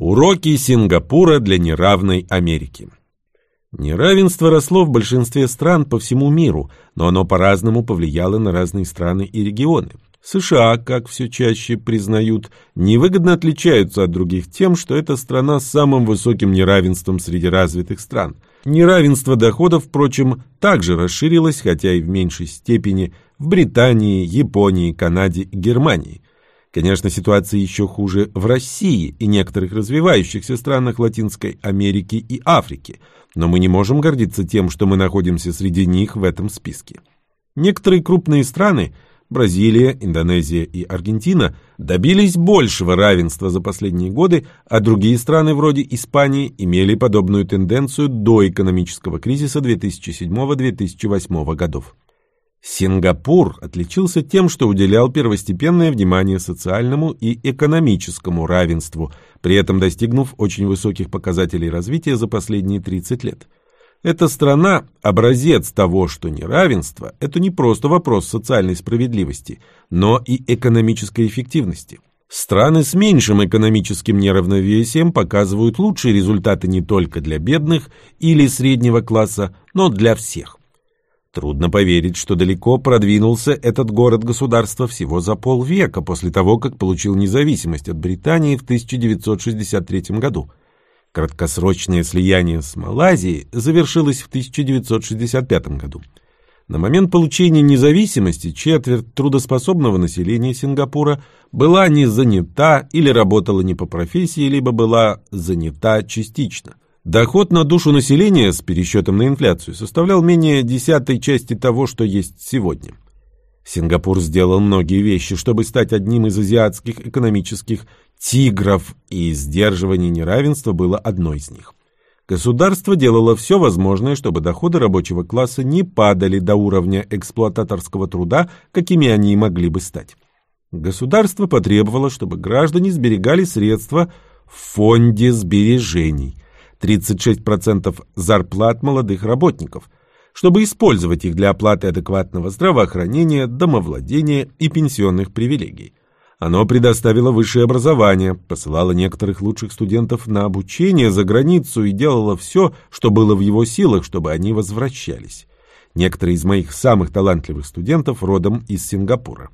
Уроки Сингапура для неравной Америки. Неравенство росло в большинстве стран по всему миру, но оно по-разному повлияло на разные страны и регионы. США, как все чаще признают, невыгодно отличаются от других тем, что это страна с самым высоким неравенством среди развитых стран. Неравенство доходов, впрочем, также расширилось, хотя и в меньшей степени, в Британии, Японии, Канаде и Германии. Конечно, ситуация еще хуже в России и некоторых развивающихся странах Латинской Америки и Африки, но мы не можем гордиться тем, что мы находимся среди них в этом списке. Некоторые крупные страны – Бразилия, Индонезия и Аргентина – добились большего равенства за последние годы, а другие страны вроде Испании имели подобную тенденцию до экономического кризиса 2007-2008 годов. Сингапур отличился тем, что уделял первостепенное внимание социальному и экономическому равенству, при этом достигнув очень высоких показателей развития за последние 30 лет. Эта страна – образец того, что неравенство – это не просто вопрос социальной справедливости, но и экономической эффективности. Страны с меньшим экономическим неравновесием показывают лучшие результаты не только для бедных или среднего класса, но для всех. Трудно поверить, что далеко продвинулся этот город-государство всего за полвека после того, как получил независимость от Британии в 1963 году. Краткосрочное слияние с Малайзией завершилось в 1965 году. На момент получения независимости четверть трудоспособного населения Сингапура была не занята или работала не по профессии, либо была занята частично – Доход на душу населения с пересчетом на инфляцию составлял менее десятой части того, что есть сегодня. Сингапур сделал многие вещи, чтобы стать одним из азиатских экономических тигров, и сдерживание неравенства было одной из них. Государство делало все возможное, чтобы доходы рабочего класса не падали до уровня эксплуататорского труда, какими они могли бы стать. Государство потребовало, чтобы граждане сберегали средства в фонде сбережений – 36% зарплат молодых работников, чтобы использовать их для оплаты адекватного здравоохранения, домовладения и пенсионных привилегий. Оно предоставило высшее образование, посылало некоторых лучших студентов на обучение за границу и делало все, что было в его силах, чтобы они возвращались. Некоторые из моих самых талантливых студентов родом из Сингапура.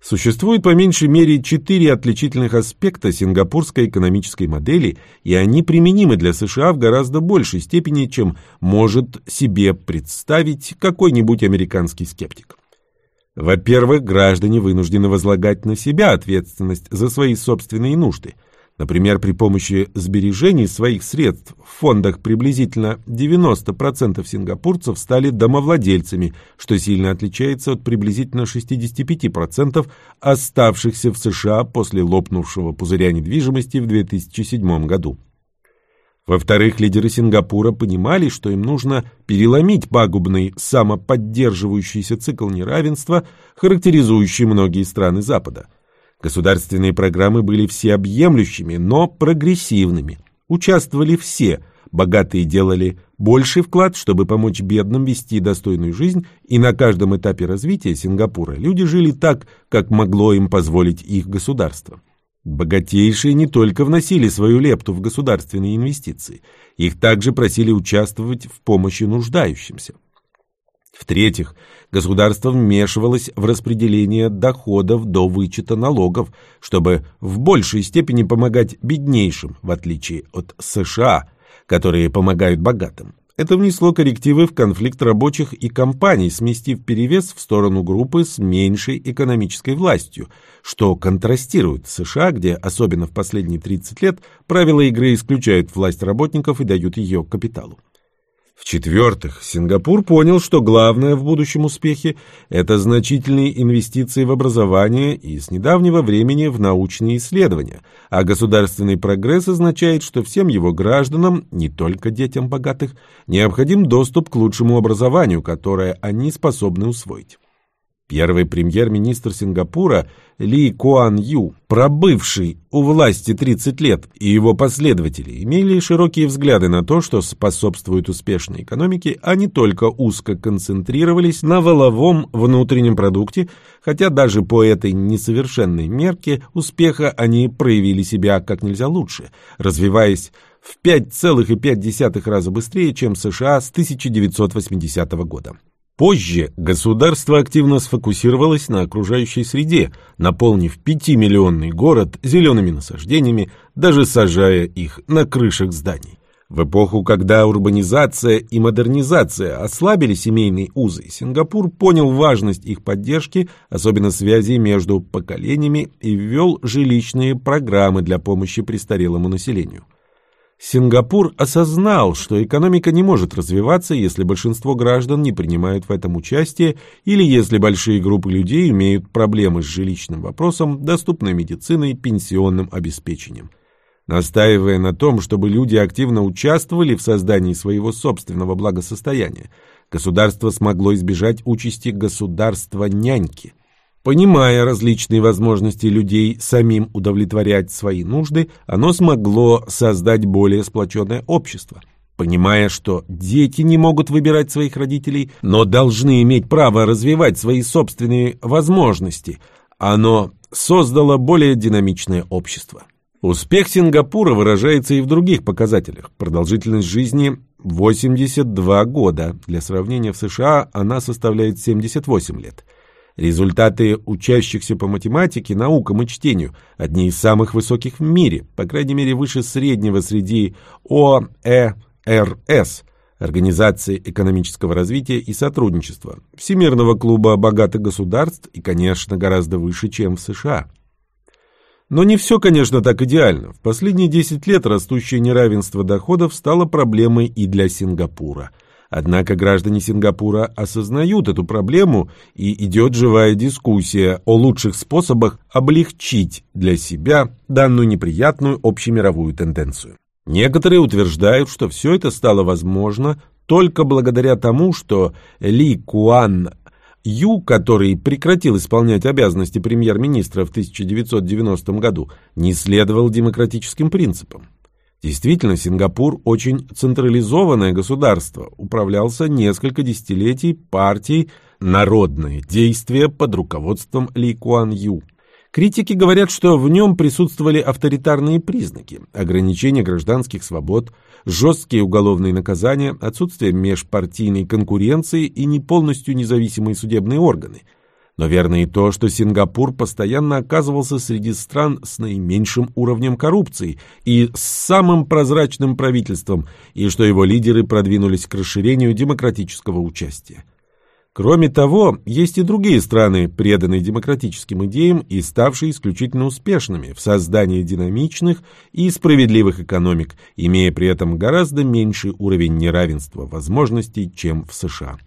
Существует по меньшей мере четыре отличительных аспекта сингапурской экономической модели, и они применимы для США в гораздо большей степени, чем может себе представить какой-нибудь американский скептик. Во-первых, граждане вынуждены возлагать на себя ответственность за свои собственные нужды – Например, при помощи сбережений своих средств в фондах приблизительно 90% сингапурцев стали домовладельцами, что сильно отличается от приблизительно 65% оставшихся в США после лопнувшего пузыря недвижимости в 2007 году. Во-вторых, лидеры Сингапура понимали, что им нужно переломить пагубный самоподдерживающийся цикл неравенства, характеризующий многие страны Запада – Государственные программы были всеобъемлющими, но прогрессивными. Участвовали все. Богатые делали больший вклад, чтобы помочь бедным вести достойную жизнь, и на каждом этапе развития Сингапура люди жили так, как могло им позволить их государство. Богатейшие не только вносили свою лепту в государственные инвестиции, их также просили участвовать в помощи нуждающимся. В-третьих, государство вмешивалось в распределение доходов до вычета налогов, чтобы в большей степени помогать беднейшим, в отличие от США, которые помогают богатым. Это внесло коррективы в конфликт рабочих и компаний, сместив перевес в сторону группы с меньшей экономической властью, что контрастирует с США, где, особенно в последние 30 лет, правила игры исключают власть работников и дают ее капиталу. В-четвертых, Сингапур понял, что главное в будущем успехе – это значительные инвестиции в образование и с недавнего времени в научные исследования, а государственный прогресс означает, что всем его гражданам, не только детям богатых, необходим доступ к лучшему образованию, которое они способны усвоить. Первый премьер-министр Сингапура Ли Куан Ю, пробывший у власти 30 лет, и его последователи имели широкие взгляды на то, что способствует успешной экономике, а не только узко концентрировались на воловом внутреннем продукте, хотя даже по этой несовершенной мерке успеха они проявили себя как нельзя лучше, развиваясь в 5,5 раза быстрее, чем США с 1980 года. Позже государство активно сфокусировалось на окружающей среде, наполнив пятимиллионный город зелеными насаждениями, даже сажая их на крышах зданий. В эпоху, когда урбанизация и модернизация ослабили семейные узы, Сингапур понял важность их поддержки, особенно связи между поколениями, и ввел жилищные программы для помощи престарелому населению. Сингапур осознал, что экономика не может развиваться, если большинство граждан не принимают в этом участие или если большие группы людей имеют проблемы с жилищным вопросом, доступной медициной, пенсионным обеспечением. Настаивая на том, чтобы люди активно участвовали в создании своего собственного благосостояния, государство смогло избежать участи государства-няньки. Понимая различные возможности людей самим удовлетворять свои нужды, оно смогло создать более сплоченное общество. Понимая, что дети не могут выбирать своих родителей, но должны иметь право развивать свои собственные возможности, оно создало более динамичное общество. Успех Сингапура выражается и в других показателях. Продолжительность жизни 82 года. Для сравнения в США она составляет 78 лет. Результаты учащихся по математике, наукам и чтению одни из самых высоких в мире, по крайней мере выше среднего среди ОЭРС, Организации экономического развития и сотрудничества, Всемирного клуба богатых государств и, конечно, гораздо выше, чем в США. Но не все, конечно, так идеально. В последние 10 лет растущее неравенство доходов стало проблемой и для Сингапура – Однако граждане Сингапура осознают эту проблему и идет живая дискуссия о лучших способах облегчить для себя данную неприятную общемировую тенденцию. Некоторые утверждают, что все это стало возможно только благодаря тому, что Ли Куан Ю, который прекратил исполнять обязанности премьер-министра в 1990 году, не следовал демократическим принципам. Действительно, Сингапур очень централизованное государство, управлялся несколько десятилетий партией «Народное действие» под руководством Ли Куан Ю. Критики говорят, что в нем присутствовали авторитарные признаки, ограничение гражданских свобод, жесткие уголовные наказания, отсутствие межпартийной конкуренции и не полностью независимые судебные органы – но верно и то, что Сингапур постоянно оказывался среди стран с наименьшим уровнем коррупции и с самым прозрачным правительством, и что его лидеры продвинулись к расширению демократического участия. Кроме того, есть и другие страны, преданные демократическим идеям и ставшие исключительно успешными в создании динамичных и справедливых экономик, имея при этом гораздо меньший уровень неравенства возможностей, чем в США.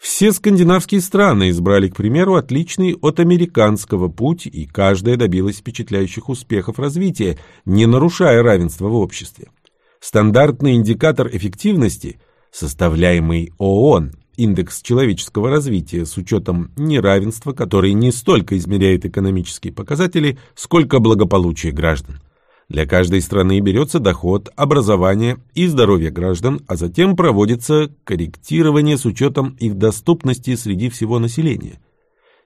Все скандинавские страны избрали, к примеру, отличный от американского путь, и каждая добилась впечатляющих успехов развития, не нарушая равенства в обществе. Стандартный индикатор эффективности, составляемый ООН, индекс человеческого развития с учетом неравенства, который не столько измеряет экономические показатели, сколько благополучие граждан. Для каждой страны берется доход, образование и здоровье граждан, а затем проводится корректирование с учетом их доступности среди всего населения.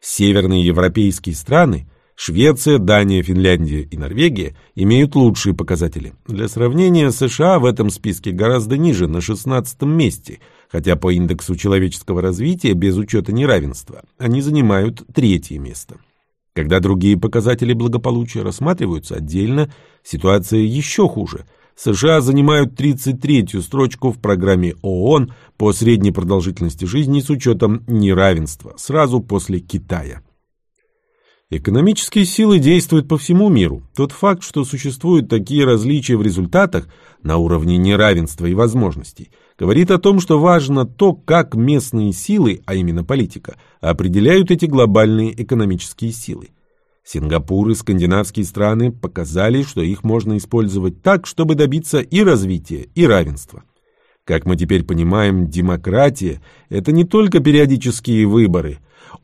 Северные европейские страны Швеция, Дания, Финляндия и Норвегия имеют лучшие показатели. Для сравнения, США в этом списке гораздо ниже, на 16 месте, хотя по индексу человеческого развития без учета неравенства они занимают третье место. Когда другие показатели благополучия рассматриваются отдельно, ситуация еще хуже. США занимают 33-ю строчку в программе ООН по средней продолжительности жизни с учетом неравенства, сразу после Китая. Экономические силы действуют по всему миру. Тот факт, что существуют такие различия в результатах на уровне неравенства и возможностей – говорит о том, что важно то, как местные силы, а именно политика, определяют эти глобальные экономические силы. Сингапур и скандинавские страны показали, что их можно использовать так, чтобы добиться и развития, и равенства. Как мы теперь понимаем, демократия – это не только периодические выборы.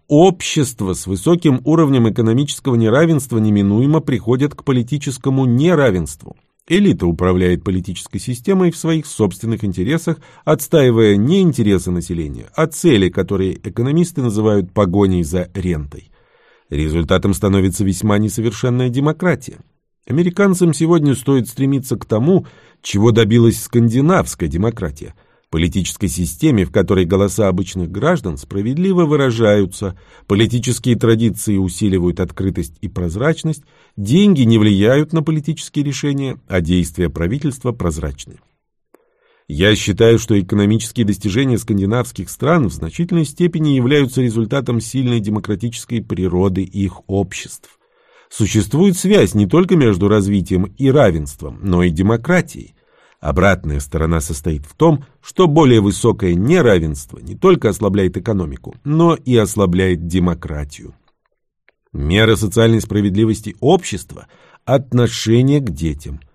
Общество с высоким уровнем экономического неравенства неминуемо приходит к политическому неравенству. Элита управляет политической системой в своих собственных интересах, отстаивая не интересы населения, а цели, которые экономисты называют погоней за рентой. Результатом становится весьма несовершенная демократия. Американцам сегодня стоит стремиться к тому, чего добилась скандинавская демократия – политической системе, в которой голоса обычных граждан справедливо выражаются, политические традиции усиливают открытость и прозрачность, деньги не влияют на политические решения, а действия правительства прозрачны. Я считаю, что экономические достижения скандинавских стран в значительной степени являются результатом сильной демократической природы их обществ. Существует связь не только между развитием и равенством, но и демократией. Обратная сторона состоит в том, что более высокое неравенство не только ослабляет экономику, но и ослабляет демократию. Мера социальной справедливости общества – отношение к детям –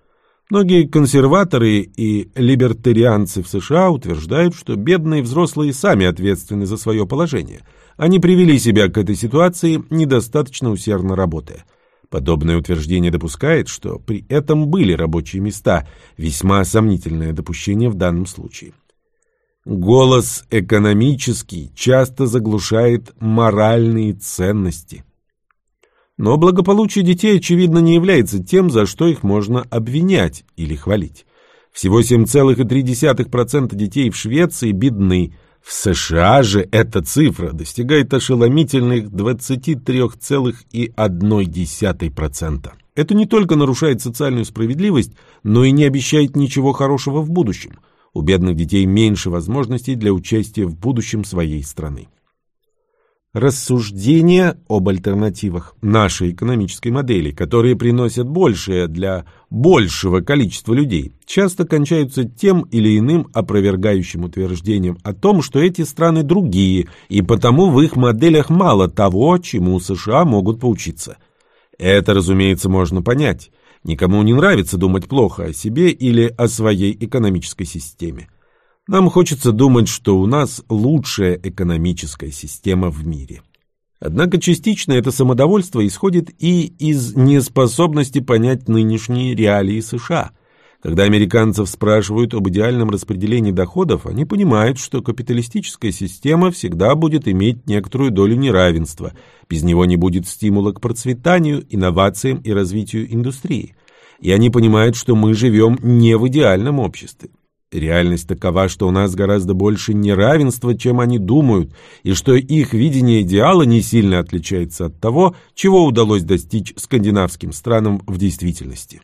Многие консерваторы и либертарианцы в США утверждают, что бедные взрослые сами ответственны за свое положение. Они привели себя к этой ситуации, недостаточно усердно работая. Подобное утверждение допускает, что при этом были рабочие места, весьма сомнительное допущение в данном случае. Голос экономический часто заглушает моральные ценности. Но благополучие детей, очевидно, не является тем, за что их можно обвинять или хвалить. Всего 7,3% детей в Швеции бедны. В США же эта цифра достигает ошеломительных 23,1%. Это не только нарушает социальную справедливость, но и не обещает ничего хорошего в будущем. У бедных детей меньше возможностей для участия в будущем своей страны. Рассуждения об альтернативах нашей экономической модели, которые приносят большее для большего количества людей, часто кончаются тем или иным опровергающим утверждением о том, что эти страны другие, и потому в их моделях мало того, чему США могут поучиться. Это, разумеется, можно понять. Никому не нравится думать плохо о себе или о своей экономической системе. Нам хочется думать, что у нас лучшая экономическая система в мире. Однако частично это самодовольство исходит и из неспособности понять нынешние реалии США. Когда американцев спрашивают об идеальном распределении доходов, они понимают, что капиталистическая система всегда будет иметь некоторую долю неравенства. Без него не будет стимула к процветанию, инновациям и развитию индустрии. И они понимают, что мы живем не в идеальном обществе. Реальность такова, что у нас гораздо больше неравенства, чем они думают, и что их видение идеала не сильно отличается от того, чего удалось достичь скандинавским странам в действительности.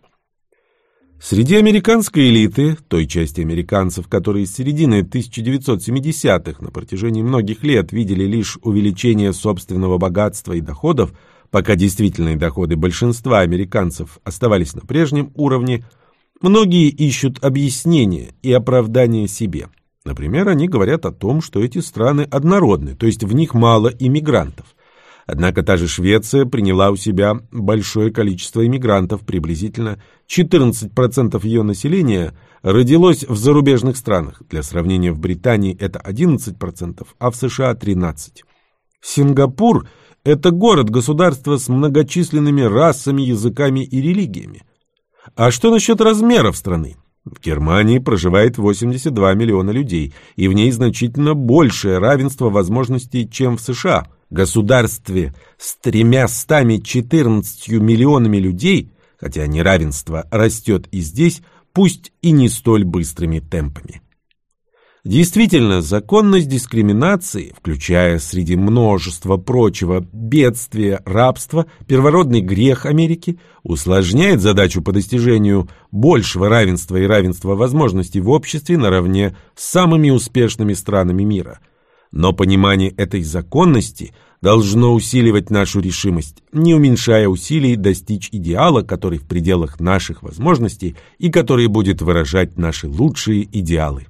Среди американской элиты, той части американцев, которые с середины 1970-х на протяжении многих лет видели лишь увеличение собственного богатства и доходов, пока действительные доходы большинства американцев оставались на прежнем уровне – Многие ищут объяснения и оправдания себе. Например, они говорят о том, что эти страны однородны, то есть в них мало иммигрантов. Однако та же Швеция приняла у себя большое количество иммигрантов, приблизительно 14% ее населения родилось в зарубежных странах. Для сравнения, в Британии это 11%, а в США 13%. Сингапур – это город-государство с многочисленными расами, языками и религиями. А что насчет размеров страны? В Германии проживает 82 миллиона людей, и в ней значительно большее равенство возможностей, чем в США. Государстве с 314 миллионами людей, хотя неравенство растет и здесь, пусть и не столь быстрыми темпами. Действительно, законность дискриминации, включая среди множества прочего бедствия, рабство, первородный грех Америки, усложняет задачу по достижению большего равенства и равенства возможностей в обществе наравне с самыми успешными странами мира. Но понимание этой законности должно усиливать нашу решимость, не уменьшая усилий достичь идеала, который в пределах наших возможностей и который будет выражать наши лучшие идеалы.